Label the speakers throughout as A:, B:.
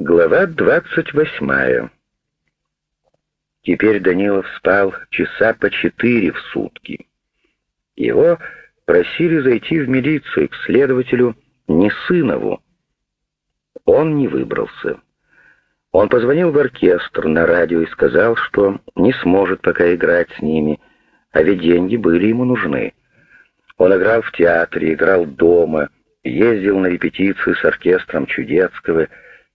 A: Глава двадцать восьмая. Теперь Данилов спал часа по четыре в сутки. Его просили зайти в милицию к следователю Несынову. Он не выбрался. Он позвонил в оркестр на радио и сказал, что не сможет пока играть с ними, а ведь деньги были ему нужны. Он играл в театре, играл дома, ездил на репетиции с оркестром Чудецкого.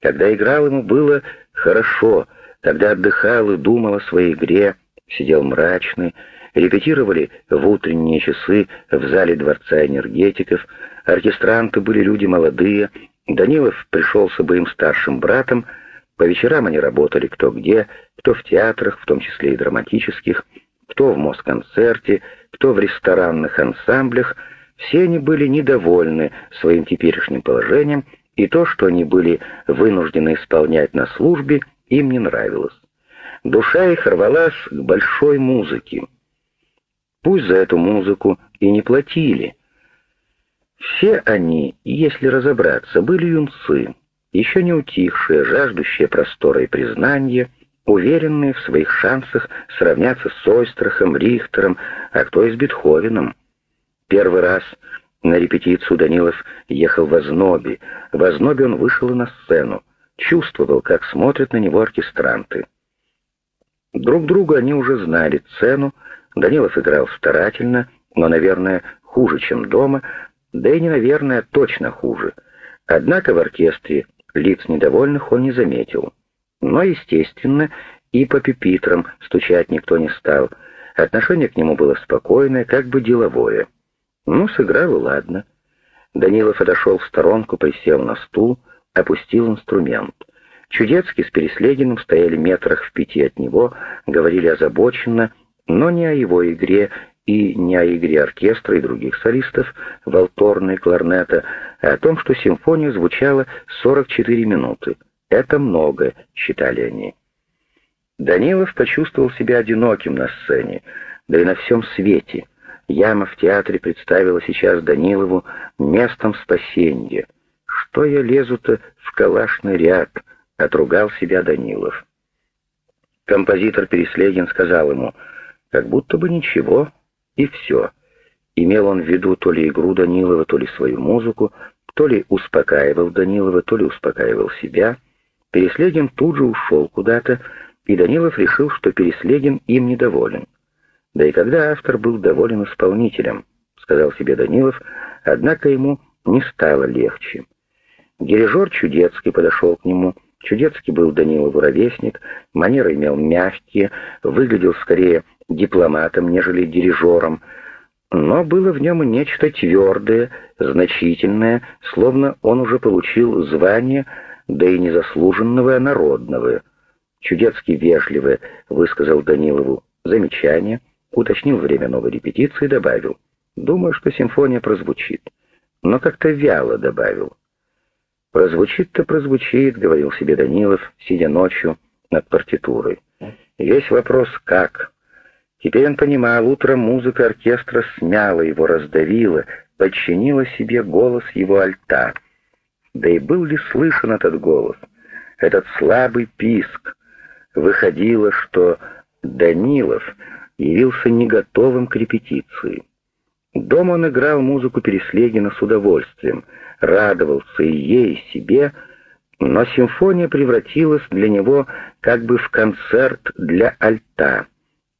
A: Когда играл, ему было хорошо, когда отдыхал и думал о своей игре, сидел мрачный, репетировали в утренние часы в зале Дворца энергетиков, оркестранты были люди молодые, Данилов пришелся бы им старшим братом, по вечерам они работали кто где, кто в театрах, в том числе и драматических, кто в Москонцерте, кто в ресторанных ансамблях, все они были недовольны своим теперешним положением, и то, что они были вынуждены исполнять на службе, им не нравилось. Душа их рвалась к большой музыке. Пусть за эту музыку и не платили. Все они, если разобраться, были юнцы, еще не утихшие, жаждущие простора и признания, уверенные в своих шансах сравняться с Ойстрахом, Рихтером, а кто и с Бетховеном. Первый раз на репетицию Данилов ехал в Ознобе. В Ознобе он вышел и на сцену, чувствовал, как смотрят на него оркестранты. Друг другу они уже знали цену, Данилов играл старательно, но, наверное, хуже, чем дома, да и не, наверное, точно хуже. Однако в оркестре лиц недовольных он не заметил. Но, естественно, и по пепитрам стучать никто не стал. Отношение к нему было спокойное, как бы деловое. Ну, сыграл ладно. Данилов отошел в сторонку, присел на стул, опустил инструмент. Чудецкий с Переслегиным стояли метрах в пяти от него, говорили озабоченно, но не о его игре и не о игре оркестра и других солистов, валторны и кларнета, а о том, что симфония звучала 44 минуты. Это много, считали они. Данилов почувствовал себя одиноким на сцене, да и на всем свете. Яма в театре представила сейчас Данилову местом спасения. «Что я лезу-то в калашный ряд?» — отругал себя Данилов. Композитор Переслегин сказал ему, как будто бы ничего, и все. Имел он в виду то ли игру Данилова, то ли свою музыку, то ли успокаивал Данилова, то ли успокаивал себя — Переслегин тут же ушел куда-то, и Данилов решил, что Переслегин им недоволен. Да и когда автор был доволен исполнителем, сказал себе Данилов, однако ему не стало легче. Дирижер Чудецкий подошел к нему. Чудецкий был Данилову ровесник, манеры имел мягкие, выглядел скорее дипломатом, нежели дирижером, но было в нем нечто твердое, значительное, словно он уже получил звание да и незаслуженного, а народного. Чудецкий вежливо высказал Данилову замечание, уточнил время новой репетиции и добавил. Думаю, что симфония прозвучит. Но как-то вяло добавил. «Прозвучит-то прозвучит», — говорил себе Данилов, сидя ночью над партитурой. Весь вопрос «как?». Теперь он понимал, утром музыка оркестра смяла его, раздавила, подчинила себе голос его альта — да и был ли слышен этот голос, этот слабый писк? Выходило, что Данилов явился не готовым к репетиции. Дома он играл музыку Переслегина с удовольствием, радовался и ей, и себе, но симфония превратилась для него как бы в концерт для альта.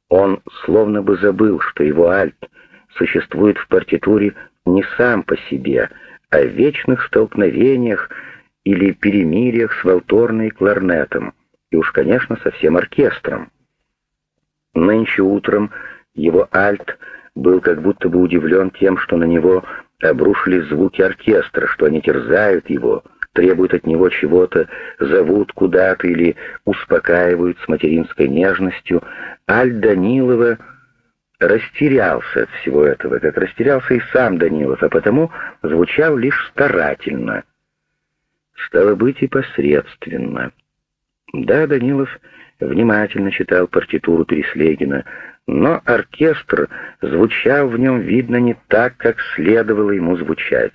A: Он словно бы забыл, что его альт существует в партитуре не сам по себе, о вечных столкновениях или перемириях с Волторной кларнетом, и уж, конечно, со всем оркестром. Нынче утром его альт был как будто бы удивлен тем, что на него обрушились звуки оркестра, что они терзают его, требуют от него чего-то, зовут куда-то или успокаивают с материнской нежностью. Альт Данилова растерялся от всего этого, как растерялся и сам Данилов, а потому звучал лишь старательно. Стало быть и посредственно. Да, Данилов внимательно читал партитуру Переслегина, но оркестр звучал в нем, видно, не так, как следовало ему звучать.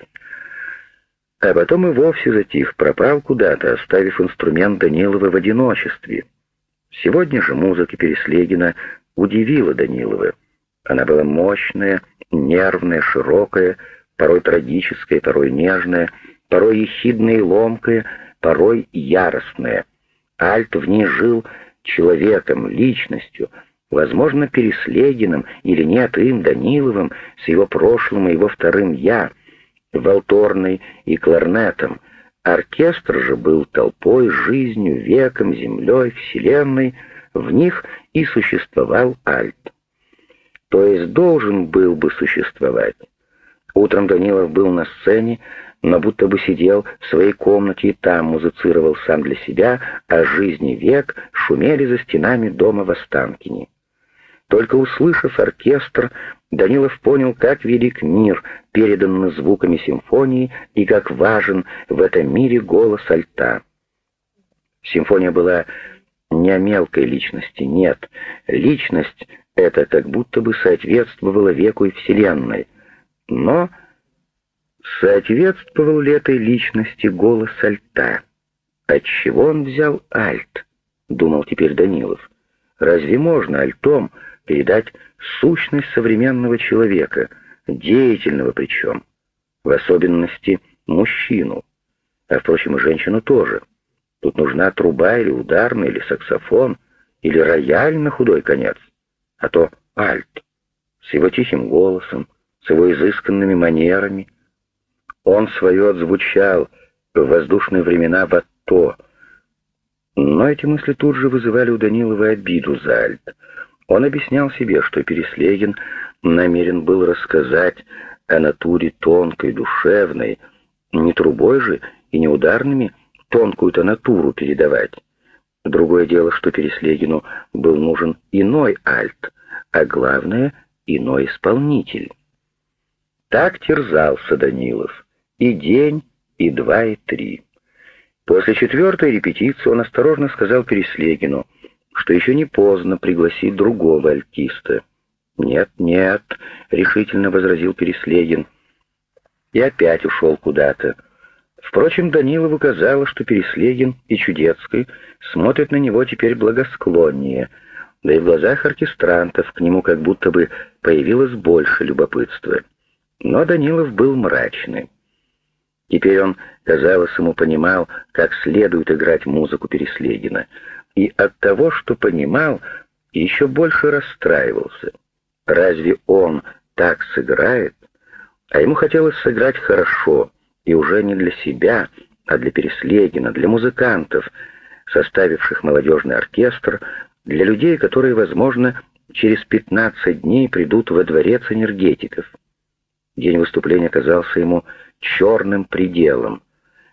A: А потом и вовсе затих, пропал куда-то, оставив инструмент Данилова в одиночестве. Сегодня же музыка Переслегина удивила Данилова. Она была мощная, нервная, широкая, порой трагическая, порой нежная, порой ехидная и ломкая, порой яростная. Альт в ней жил человеком, личностью, возможно, Переслегиным или нет им, Даниловым, с его прошлым и его вторым «я», Волторной и кларнетом. Оркестр же был толпой, жизнью, веком, землей, вселенной, в них и существовал Альт. То есть должен был бы существовать. Утром Данилов был на сцене, но будто бы сидел в своей комнате и там музицировал сам для себя, а жизни век шумели за стенами дома в Останкине. Только услышав оркестр, Данилов понял, как велик мир, переданный звуками симфонии, и как важен в этом мире голос альта. Симфония была не о мелкой личности, нет. Личность эта как будто бы соответствовала веку и Вселенной. Но соответствовал ли этой личности голос альта? Отчего он взял альт? Думал теперь Данилов. Разве можно альтом передать сущность современного человека, деятельного причем, в особенности мужчину, а, впрочем, и женщину тоже. Тут нужна труба или ударный, или саксофон, или рояль на худой конец, а то альт, с его тихим голосом, с его изысканными манерами. Он свое отзвучал в воздушные времена в Атто, но эти мысли тут же вызывали у Данилова обиду за альт — он объяснял себе, что Переслегин намерен был рассказать о натуре тонкой, душевной, не трубой же и не ударными тонкую-то натуру передавать. Другое дело, что Переслегину был нужен иной альт, а главное — иной исполнитель. Так терзался Данилов. И день, и два, и три. После четвертой репетиции он осторожно сказал Переслегину — что еще не поздно пригласить другого альтиста. «Нет, нет», — решительно возразил Переслегин. И опять ушел куда-то. Впрочем, Данилову казалось, что Переслегин и Чудецкий смотрят на него теперь благосклоннее, да и в глазах оркестрантов к нему как будто бы появилось больше любопытства. Но Данилов был мрачный. Теперь он, казалось, ему понимал, как следует играть музыку Переслегина — и от того, что понимал, еще больше расстраивался. Разве он так сыграет? А ему хотелось сыграть хорошо, и уже не для себя, а для Переслегина, для музыкантов, составивших молодежный оркестр, для людей, которые, возможно, через 15 дней придут во дворец энергетиков. День выступления казался ему черным пределом.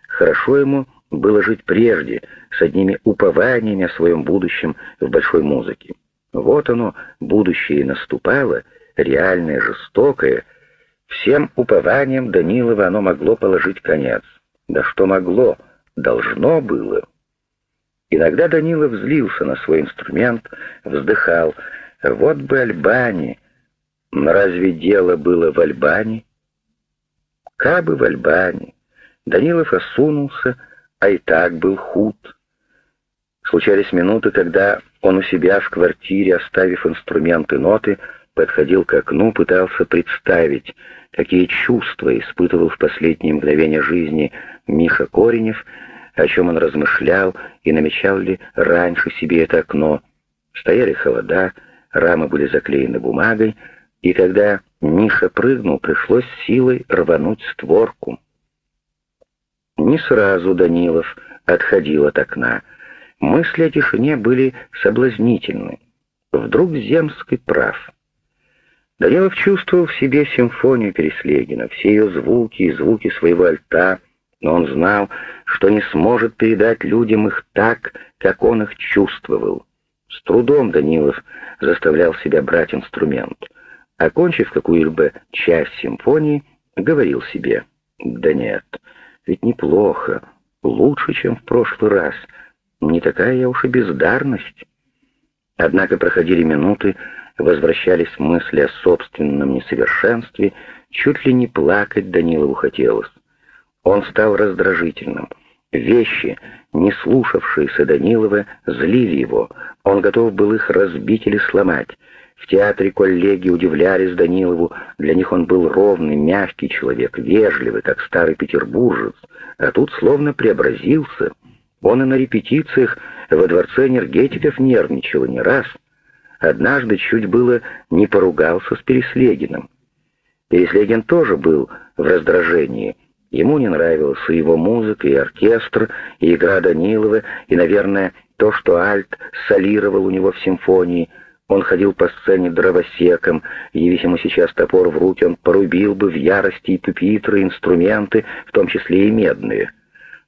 A: Хорошо ему было жить прежде, с одними упованиями о своем будущем в большой музыке. Вот оно, будущее и наступало, реальное, жестокое. Всем упованиям Данилова оно могло положить конец. Да что могло, должно было. Иногда Данилов злился на свой инструмент, вздыхал. Вот бы Альбани. Но разве дело было в Альбани? Кабы в Альбани. Данилов осунулся, а и так был худ. Случались минуты, когда он у себя в квартире, оставив инструменты ноты, подходил к окну, пытался представить, какие чувства испытывал в последние мгновения жизни Миша Коренев, о чем он размышлял и намечал ли раньше себе это окно. Стояли холода, рамы были заклеены бумагой, и когда Миша прыгнул, пришлось силой рвануть створку. Не сразу Данилов отходил от окна. Мысли о тишине были соблазнительны. Вдруг Земский прав. Данилов чувствовал в себе симфонию Переслегина, все ее звуки и звуки своего альта, но он знал, что не сможет передать людям их так, как он их чувствовал. С трудом Данилов заставлял себя брать инструмент. Окончив какую-либо часть симфонии, говорил себе «Да нет, ведь неплохо, лучше, чем в прошлый раз. Не такая я уж и бездарность. Однако проходили минуты, возвращались мысли о собственном несовершенстве, чуть ли не плакать Данилову хотелось. Он стал раздражительным. Вещи, не слушавшиеся Данилова, злили его. Он готов был их разбить или сломать. В театре коллеги удивлялись Данилову, для них он был ровный, мягкий человек, вежливый, как старый петербуржец, а тут словно преобразился. Он и на репетициях во дворце энергетиков нервничал не раз. Однажды чуть было не поругался с Переслегиным. Переслегин тоже был в раздражении. Ему не нравилась и его музыка, и оркестр, и игра Данилова, и, наверное, то, что Альт солировал у него в симфонии — он ходил по сцене дровосеком, явись ему сейчас топор в руки, он порубил бы в ярости и пюпитры, инструменты, в том числе и медные.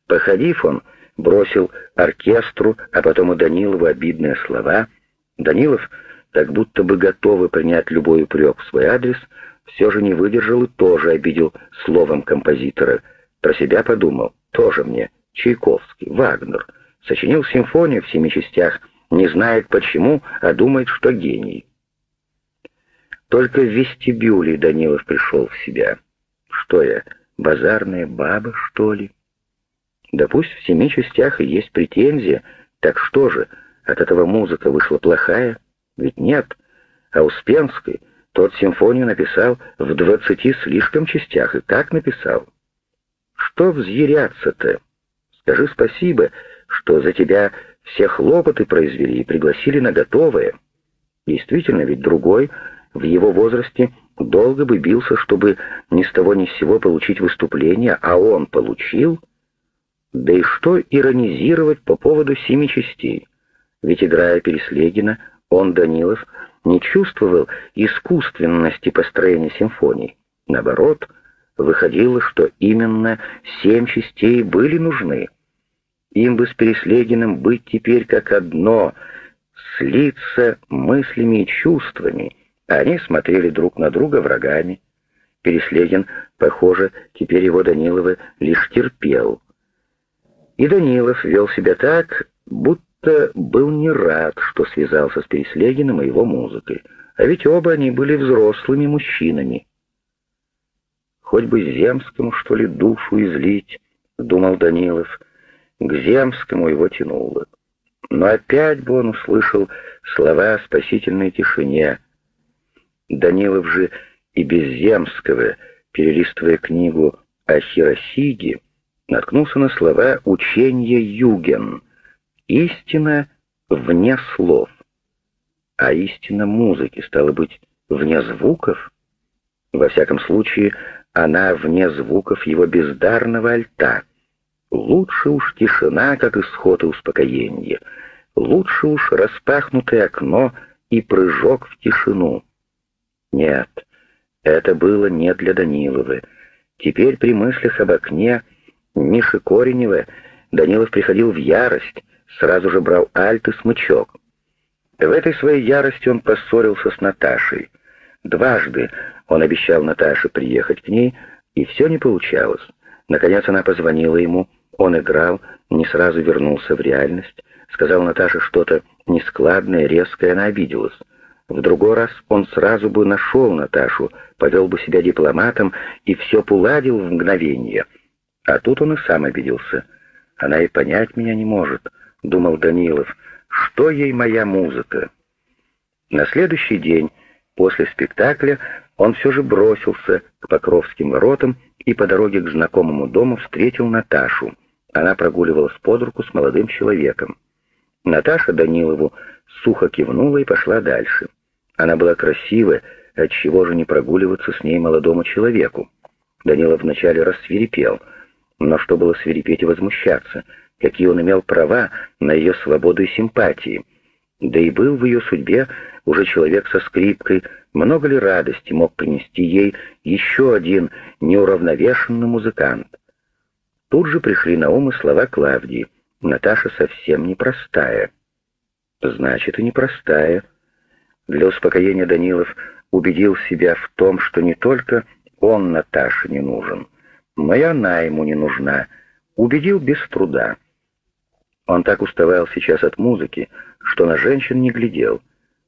A: Походив, он бросил оркестру, а потом и Данилову обидные слова. Данилов, как будто бы готовый принять любой упрек в свой адрес, все же не выдержал и тоже обидел словом композитора. Про себя подумал, тоже мне, Чайковский, Вагнер, сочинил симфонию в семи частях — не знает почему, а думает, что гений. Только в вестибюле Данилов пришел в себя. Что я, базарная баба, что ли? Да пусть в семи частях и есть претензия, так что же, от этого музыка вышла плохая? Ведь нет. А Успенский тот симфонию написал в двадцати слишком частях, и как написал? Что взъяряться-то? Скажи спасибо, что за тебя все хлопоты произвели и пригласили на готовое. Действительно, ведь другой в его возрасте долго бы бился, чтобы ни с того ни с сего получить выступление, а он получил. Да и что иронизировать по поводу семи частей? Ведь, играя Переслегина, он, Данилов, не чувствовал искусственности построения симфонии. Наоборот, выходило, что именно семь частей были нужны. Им бы с Переслегиным быть теперь как одно, слиться мыслями и чувствами. Они смотрели друг на друга врагами. Переслегин, похоже, теперь его Данилова лишь терпел. И Данилов вел себя так, будто был не рад, что связался с Переслегиным и его музыкой. А ведь оба они были взрослыми мужчинами. «Хоть бы Земскому, что ли, душу излить», — думал Данилов, — к Земскому его тянуло. Но опять бы он услышал слова о спасительной тишине. Данилов же и без Земского, перелистывая книгу о Хиросиге, наткнулся на слова учения Юген. «Истина вне слов». А истина музыки, стало быть, вне звуков? Во всяком случае, она вне звуков его бездарного альта — Лучше уж тишина, как исход и успокоение. Лучше уж распахнутое окно и прыжок в тишину. Нет, это было не для Данилова. Теперь при мыслях об окне Миши Коренева Данилов приходил в ярость, сразу же брал альт и смычок. В этой своей ярости он поссорился с Наташей. Дважды он обещал Наташе приехать к ней, и все не получалось. Наконец она позвонила ему, он играл, не сразу вернулся в реальность, сказал Наташе что-то нескладное, резкое, она обиделась. В другой раз он сразу бы нашел Наташу, повел бы себя дипломатом и все поладил в мгновение. А тут он и сам обиделся. Она и понять меня не может, думал Данилов. Что ей моя музыка? На следующий день, после спектакля, он все же бросился к Покровским воротам и по дороге к знакомому дому встретил Наташу. Она прогуливалась под руку с молодым человеком. Наташа Данилову сухо кивнула и пошла дальше. Она была красивая, отчего же не прогуливаться с ней молодому человеку? Данилов вначале рассвирепел, но что было свирепеть и возмущаться? Какие он имел права на ее свободу и симпатии? Да и был в ее судьбе уже человек со скрипкой, много ли радости мог принести ей еще один неуравновешенный музыкант? Тут же пришли на ум и слова Клавдии. Наташа совсем непростая. Значит, и непростая. Для успокоения Данилов убедил себя в том, что не только он Наташе не нужен, но и она ему не нужна. Убедил без труда. Он так уставал сейчас от музыки, что на женщин не глядел.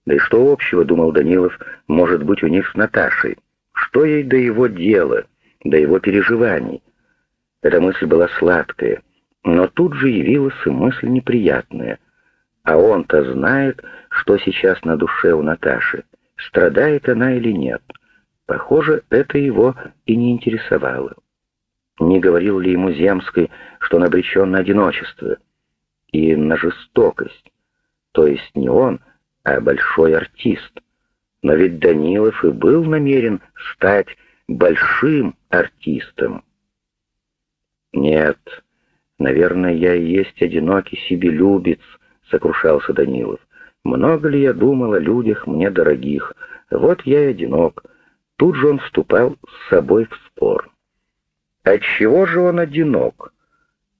A: Да и что общего, думал Данилов, может быть у них с Наташей? Что ей до его дела, до его переживаний? Эта мысль была сладкая, но тут же явилась и мысль неприятная. А он-то знает, что сейчас на душе у Наташи, страдает она или нет. Похоже, это его и не интересовало. Не говорил ли ему Земской, что он обречен на одиночество и на жестокость? То есть не он, а большой артист. Но ведь Данилов и был намерен стать большим артистом. «Нет, наверное, я и есть одинокий себелюбец», — сокрушался Данилов. «Много ли я думал о людях мне дорогих? Вот я и одинок». Тут же он вступал с собой в спор. Отчего же он одинок?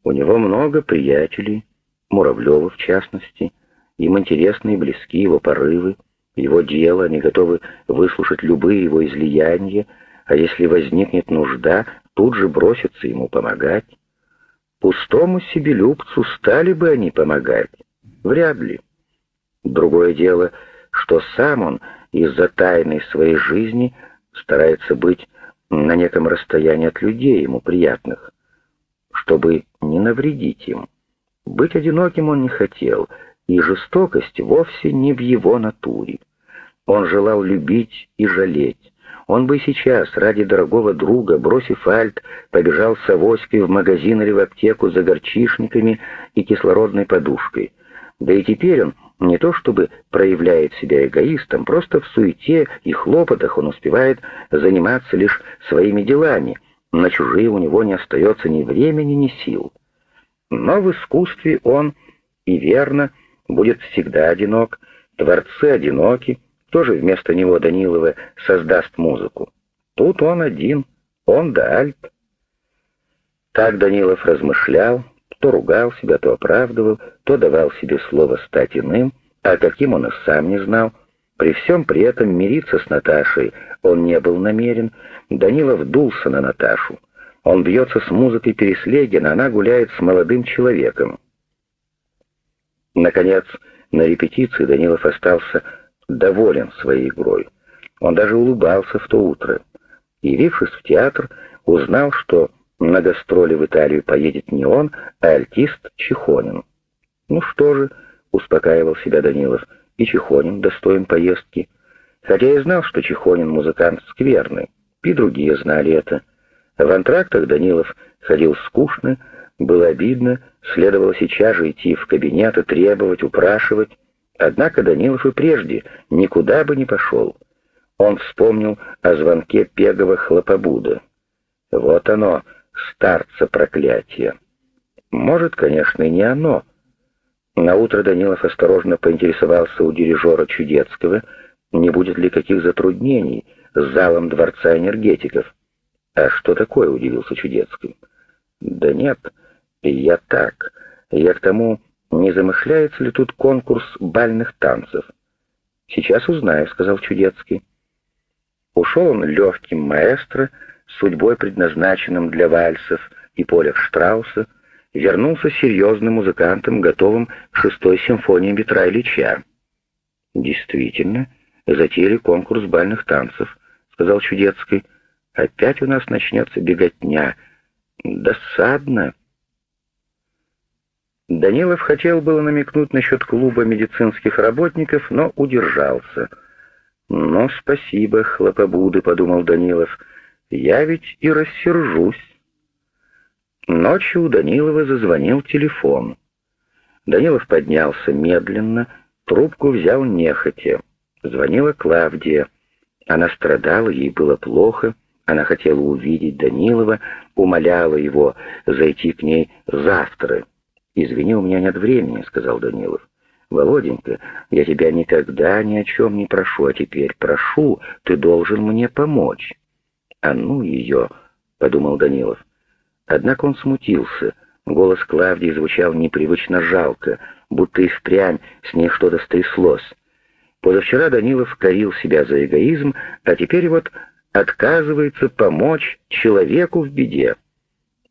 A: У него много приятелей, Муравлева в частности. Им интересны и близки его порывы, его дело, они готовы выслушать любые его излияния, а если возникнет нужда, тут же бросятся ему помогать. Пустому себелюбцу стали бы они помогать? Вряд ли. Другое дело, что сам он из-за тайной своей жизни старается быть на неком расстоянии от людей, ему приятных, чтобы не навредить им. Быть одиноким он не хотел, и жестокость вовсе не в его натуре. Он желал любить и жалеть. Он бы сейчас, ради дорогого друга, бросив альт, побежал с авоськой в магазин или в аптеку за горчишниками и кислородной подушкой. Да и теперь он не то чтобы проявляет себя эгоистом, просто в суете и хлопотах он успевает заниматься лишь своими делами, на чужие у него не остается ни времени, ни сил. Но в искусстве он, и верно, будет всегда одинок, творцы одиноки, тоже вместо него Данилова создаст музыку. Тут он один, он да альт. Так Данилов размышлял, то ругал себя, то оправдывал, то давал себе слово стать иным, а каким он и сам не знал. При всем при этом мириться с Наташей он не был намерен. Данилов дулся на Наташу. Он бьется с музыкой Переслегина, она гуляет с молодым человеком. Наконец, на репетиции Данилов остался доволен своей игрой. Он даже улыбался в то утро. Явившись в театр, узнал, что на гастроли в Италию поедет не он, а альтист Чехонин. «Ну что же», — успокаивал себя Данилов, — «и Чехонин достоин поездки». Хотя я знал, что Чехонин музыкант скверный, и другие знали это. В антрактах Данилов ходил скучно, было обидно, следовало сейчас же идти в кабинет и требовать, упрашивать. Однако Данилов и прежде никуда бы не пошел. Он вспомнил о звонке Пегова Хлопобуда. Вот оно, старца проклятие. Может, конечно, и не оно. На утро Данилов осторожно поинтересовался у дирижера Чудецкого, не будет ли каких затруднений с залом Дворца энергетиков. «А что такое?» — удивился Чудецкий. «Да нет, я так. Я к тому, не замышляется ли тут конкурс бальных танцев. «Сейчас узнаю», — сказал Чудецкий. Ушел он легким маэстро, судьбой предназначенным для вальсов и полях Штрауса, вернулся серьезным музыкантом, готовым к шестой симфонии Петра Ильича. «Действительно, затеяли конкурс бальных танцев», — сказал Чудецкий. «Опять у нас начнется беготня. Досадно». Данилов хотел было намекнуть насчет клуба медицинских работников, но удержался. «Ну, спасибо, хлопобуды», — подумал Данилов, — «я ведь и рассержусь». Ночью у Данилова зазвонил телефон. Данилов поднялся медленно, трубку взял нехотя. Звонила Клавдия. Она страдала, ей было плохо, она хотела увидеть Данилова, умоляла его зайти к ней завтра. «Извини, у меня нет времени», — сказал Данилов. «Володенька, я тебя никогда ни о чем не прошу, а теперь прошу, ты должен мне помочь». «А ну ее», — подумал Данилов. Однако он смутился. Голос Клавдии звучал непривычно жалко, будто и впрямь с ней что-то стряслось. Позавчера Данилов корил себя за эгоизм, а теперь вот отказывается помочь человеку в беде.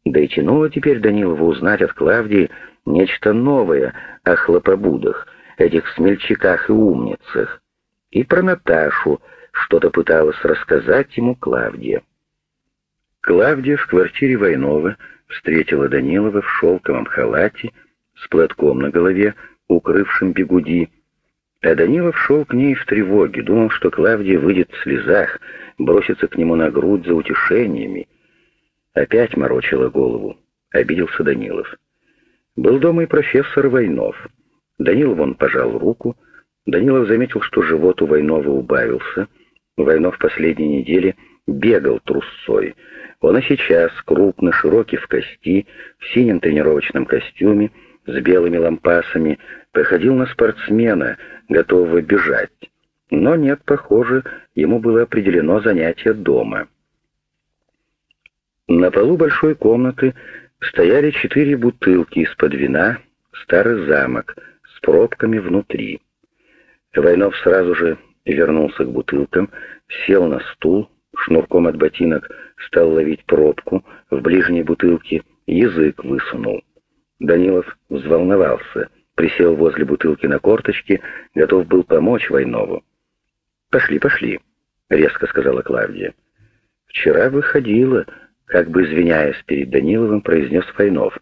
A: Да и тянуло теперь Данилову узнать от Клавдии нечто новое о хлопобудах, этих смельчаках и умницах. И про Наташу что-то пыталась рассказать ему Клавдия. Клавдия в квартире Войнова встретила Данилова в шелковом халате с платком на голове, укрывшим бегуди. А Данилов шел к ней в тревоге, думал, что Клавдия выйдет в слезах, бросится к нему на грудь за утешениями. Опять морочила голову. Обиделся Данилов. Был дома и профессор Войнов. Данилов он пожал руку. Данилов заметил, что живот у Войнова убавился. Войнов последние недели бегал трусцой. Он и сейчас, крупный, широкий в кости, в синем тренировочном костюме, с белыми лампасами, походил на спортсмена, готового бежать. Но нет, похоже, ему было определено занятие дома. На полу большой комнаты стояли четыре бутылки из-под вина, старый замок с пробками внутри. Войнов сразу же вернулся к бутылкам, сел на стул, шнурком от ботинок стал ловить пробку в ближней бутылке, язык высунул. Данилов взволновался, присел возле бутылки на корточки, готов был помочь Войнову. «Пошли, пошли», — резко сказала Клавдия. «Вчера выходила», как бы извиняясь перед Даниловым, произнес Войнов.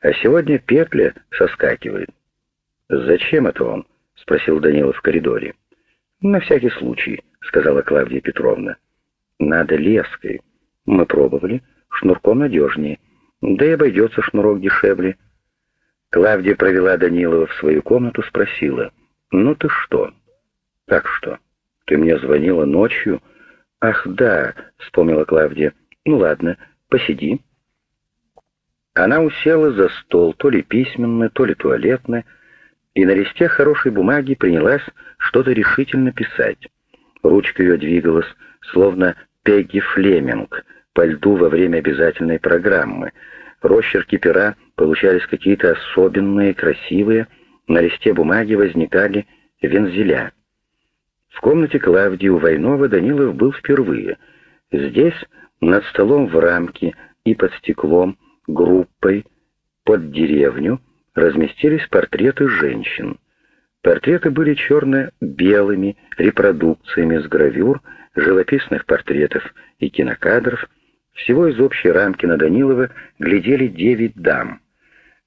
A: «А сегодня петля соскакивает». «Зачем это он?» — спросил Данилов в коридоре. «На всякий случай», — сказала Клавдия Петровна. «Надо леской. Мы пробовали. Шнурком надежнее. Да и обойдется шнурок дешевле». Клавдия провела Данилова в свою комнату, спросила. «Ну ты что?» «Как что? Ты мне звонила ночью?» «Ах, да», — вспомнила Клавдия. «Ну ладно, посиди». Она усела за стол, то ли письменный, то ли туалетный, и на листе хорошей бумаги принялась что-то решительно писать. Ручка ее двигалась, словно Пегги Флеминг, по льду во время обязательной программы. Росчерки пера получались какие-то особенные, красивые, на листе бумаги возникали вензеля. В комнате Клавдии у Войнова Данилов был впервые. Здесь над столом в рамке и под стеклом, группой, под деревню, разместились портреты женщин. Портреты были черно-белыми репродукциями с гравюр, живописных портретов и кинокадров. Всего из общей рамки на Данилова глядели девять дам.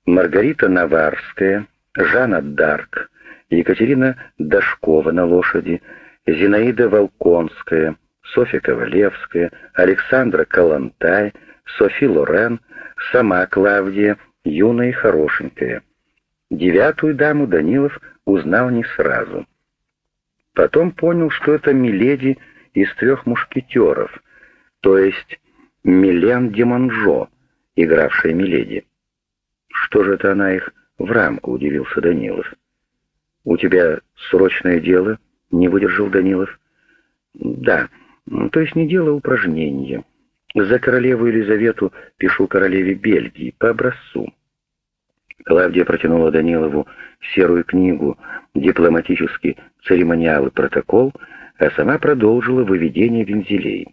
A: Маргарита Наварская, Жанна Дарк, Екатерина Дашкова на лошади, Зинаида Волконская, Софья Ковалевская, Александра Калантай, Софи Лорен, сама Клавдия, юная и хорошенькая. Девятую даму Данилов узнал не сразу. Потом понял, что это Миледи из трех мушкетеров, то есть Милен Деманжо, игравшая Миледи. Что же это она их в рамку, удивился Данилов. «У тебя срочное дело?» — не выдержал Данилов. «Да, то есть не дело упражнения. За королеву Елизавету пишу королеве Бельгии по образцу». Клавдия протянула Данилову серую книгу «Дипломатический церемониал и протокол», а сама продолжила выведение вензелей.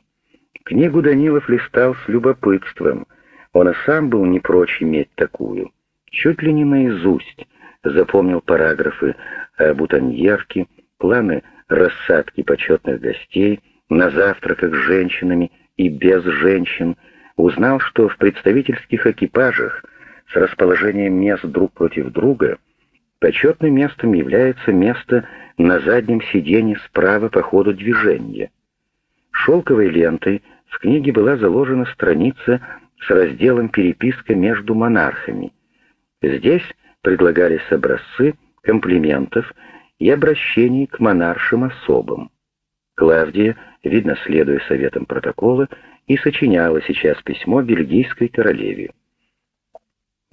A: Книгу Данилов листал с любопытством. Он и сам был не прочь иметь такую. Чуть ли не наизусть запомнил параграфы о бутоньерке, планы рассадки почетных гостей, на завтраках с женщинами и без женщин, узнал, что в представительских экипажах с расположением мест друг против друга почетным местом является место на заднем сиденье справа по ходу движения. Шелковой лентой в книге была заложена страница с разделом «Переписка между монархами». Здесь предлагались образцы комплиментов и обращений к монаршим особам. Клавдия, видно, следуя советам протокола, и сочиняла сейчас письмо бельгийской королеве.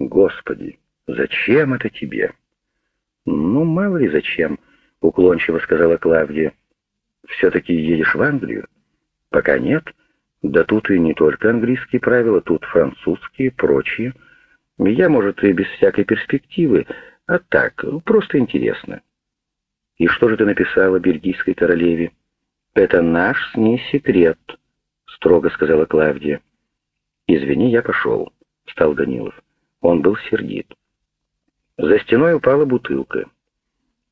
A: «Господи, зачем это тебе?» «Ну, мало ли зачем», — уклончиво сказала Клавдия. «Все-таки едешь в Англию?» «Пока нет. Да тут и не только английские правила, тут французские, прочие. Я, может, и без всякой перспективы, а так, просто интересно». «И что же ты написала бельгийской королеве?» «Это наш с ней секрет», — строго сказала Клавдия. «Извини, я пошел», — встал Данилов. Он был сердит. За стеной упала бутылка.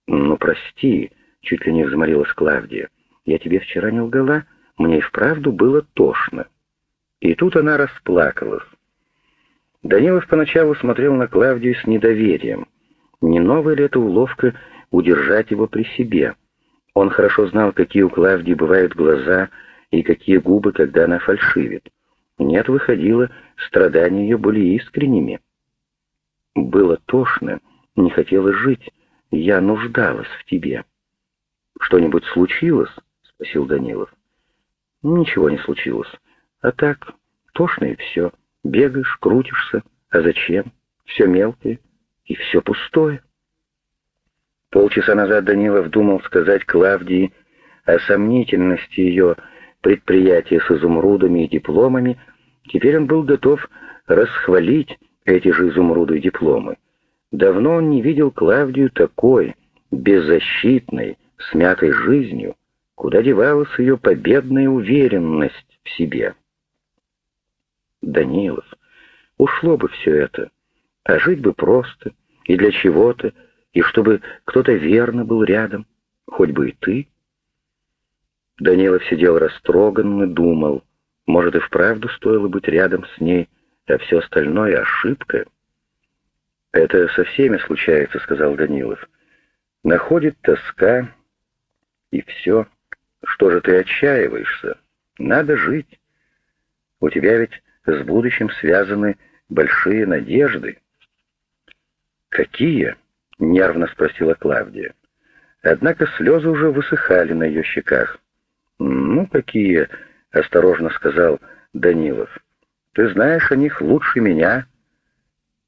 A: «Ну, прости», — чуть ли не взмолилась Клавдия. «Я тебе вчера не лгала. Мне и вправду было тошно». И тут она расплакалась. Данилов поначалу смотрел на Клавдию с недоверием. Не новая ли это уловка удержать его при себе? Он хорошо знал, какие у Клавдии бывают глаза и какие губы, когда она фальшивит. Нет, выходило, страдания ее были искренними. Было тошно, не хотелось жить, я нуждалась в тебе. «Что-нибудь случилось?» — спросил Данилов. «Ничего не случилось. А так, тошно и все. Бегаешь, крутишься. А зачем? Все мелкое и все пустое». Полчаса назад Данилов думал сказать Клавдии о сомнительности ее предприятия с изумрудами и дипломами. Теперь он был готов расхвалить эти же изумруды и дипломы. Давно он не видел Клавдию такой, беззащитной, смятой жизнью, куда девалась ее победная уверенность в себе. Данилов, ушло бы все это, а жить бы просто, и для чего-то, и чтобы кто-то верно был рядом, хоть бы и ты. Данилов сидел растроганно, думал, может и вправду стоило быть рядом с ней, а все остальное — ошибка. «Это со всеми случается», — сказал Данилов. «Находит тоска, и все. Что же ты отчаиваешься? Надо жить. У тебя ведь с будущим связаны большие надежды». «Какие?» — нервно спросила Клавдия. Однако слезы уже высыхали на ее щеках. «Ну, какие?» — осторожно сказал Данилов. «Ты знаешь о них лучше меня.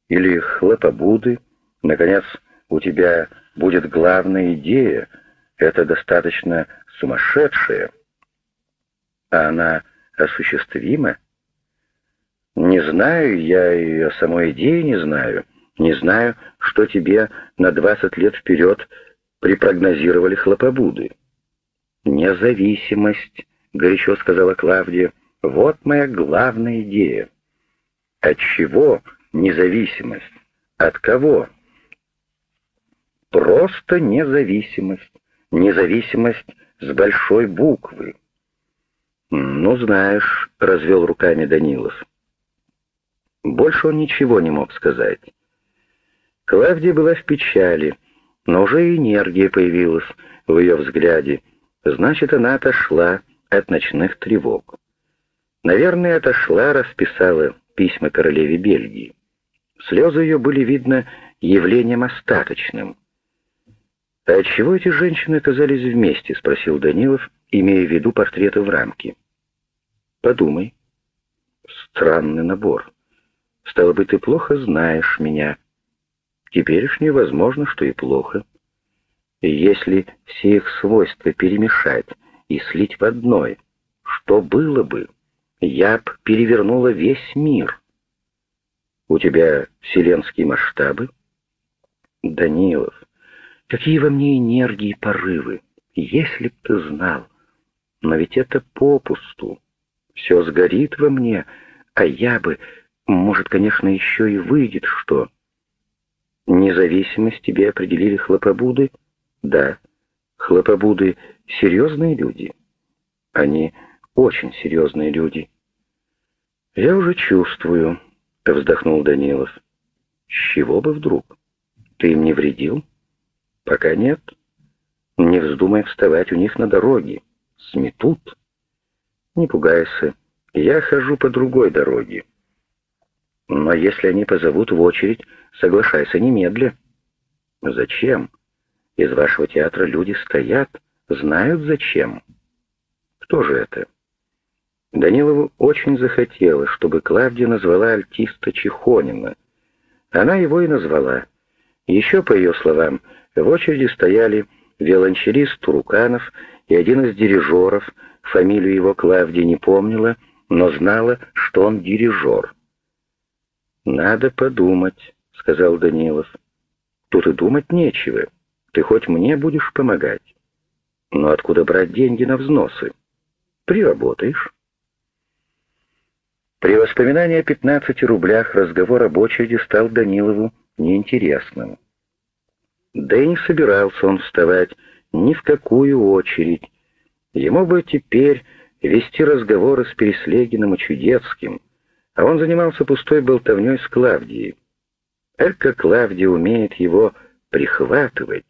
A: Или хлопобуды. Наконец, у тебя будет главная идея. Это достаточно сумасшедшая. А она осуществима? Не знаю, я о самой идее не знаю. Не знаю, что тебе на двадцать лет вперед припрогнозировали хлопобуды. «Независимость», — горячо сказала Клавдия, — «вот моя главная идея». «От чего независимость? От кого?» «Просто независимость. Независимость с большой буквы». «Ну, знаешь», — развел руками Данилов. Больше он ничего не мог сказать. Клавдия была в печали, но уже и энергия появилась в ее взгляде. Значит, она отошла от ночных тревог. Наверное, отошла, расписала письма королеве Бельгии. Слезы ее были, видно, явлением остаточным. «А отчего эти женщины оказались вместе?» — спросил Данилов, имея в виду портреты в рамке. «Подумай. Странный набор. Стало быть, ты плохо знаешь меня». Теперешнее возможно, что и плохо. Если все их свойства перемешать и слить в одной, что было бы? Я б перевернула весь мир. У тебя вселенские масштабы? Данилов, какие во мне энергии и порывы, если б ты знал. Но ведь это попусту. Все сгорит во мне, а я бы, может, конечно, еще и выйдет что. Независимость тебе определили хлопобуды? Да. Хлопобуды — серьезные люди. Они очень серьезные люди. Я уже чувствую, — вздохнул Данилов. С чего бы вдруг? Ты им не вредил? Пока нет. Не вздумай вставать у них на дороге. Сметут. Не пугайся, я хожу по другой дороге. Но если они позовут в очередь, соглашайся немедля. Зачем? Из вашего театра люди стоят, знают зачем. Кто же это? Данилову очень захотелось, чтобы Клавдия назвала альтиста Чехонина. Она его и назвала. Еще, по ее словам, в очереди стояли виолончелист Туруканов и один из дирижеров, фамилию его Клавдия не помнила, но знала, что он дирижер. «Надо подумать», — сказал Данилов. «Тут и думать нечего. Ты хоть мне будешь помогать. Но откуда брать деньги на взносы? Приработаешь». При воспоминании о 15 рублях разговор об очереди стал Данилову неинтересным. Да и не собирался он вставать ни в какую очередь. Ему бы теперь вести разговоры с Переслегиным и Чудецким, а он занимался пустой болтовней с Клавдией. Эка Клавдия умеет его прихватывать.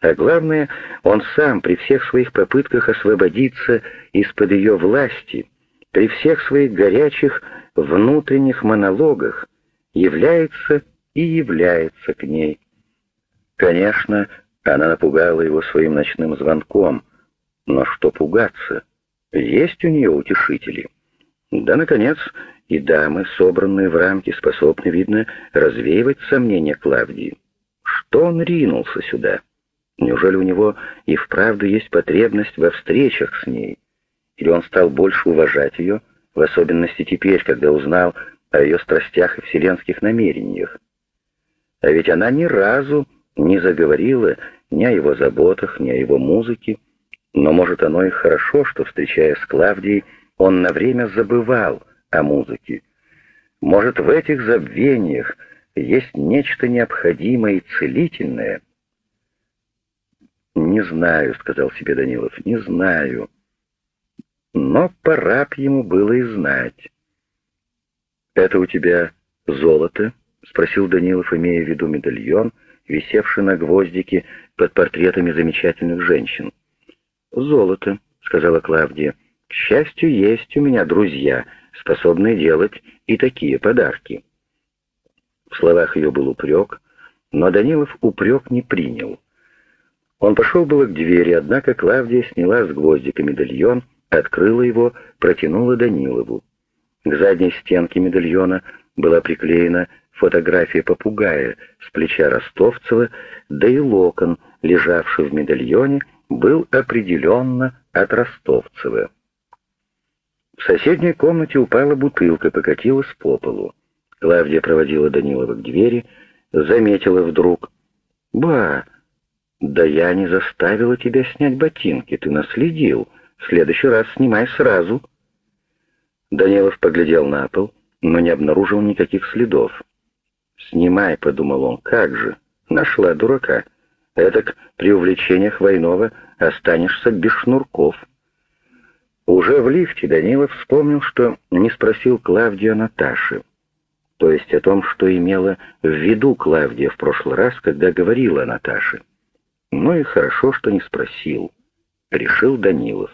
A: А главное, он сам при всех своих попытках освободиться из-под ее власти, при всех своих горячих внутренних монологах, является и является к ней. Конечно, она напугала его своим ночным звонком, но что пугаться? Есть у нее утешители. Да, наконец, и дамы, собранные в рамки, способны, видно, развеивать сомнения Клавдии. Что он ринулся сюда? Неужели у него и вправду есть потребность во встречах с ней? Или он стал больше уважать ее, в особенности теперь, когда узнал о ее страстях и вселенских намерениях? А ведь она ни разу не заговорила ни о его заботах, ни о его музыке, но, может, оно и хорошо, что, встречаясь с Клавдией, он на время забывал о музыке. Может, в этих забвениях есть нечто необходимое и целительное? «Не знаю», — сказал себе Данилов, — «не знаю». Но пора б ему было и знать. «Это у тебя золото?» — спросил Данилов, имея в виду медальон, висевший на гвоздике под портретами замечательных женщин. «Золото», — сказала Клавдия. «К счастью, есть у меня друзья, способные делать и такие подарки». В словах ее был упрек, но Данилов упрек не принял. Он пошел было к двери, однако Клавдия сняла с гвоздика медальон, открыла его, протянула Данилову. К задней стенке медальона была приклеена фотография попугая с плеча Ростовцева, да и локон, лежавший в медальоне, был определенно от Ростовцева. В соседней комнате упала бутылка, покатилась по полу. Клавдия проводила Данилова к двери, заметила вдруг. «Ба, да я не заставила тебя снять ботинки, ты наследил. В следующий раз снимай сразу». Данилов поглядел на пол, но не обнаружил никаких следов. «Снимай», — подумал он, — «как же? Нашла дурака. Этак при увлечениях Войнова останешься без шнурков». Уже в лифте Данилов вспомнил, что не спросил Клавдию о Наташе, то есть о том, что имела в виду Клавдия в прошлый раз, когда говорила о Наташе. Ну и хорошо, что не спросил, решил Данилов.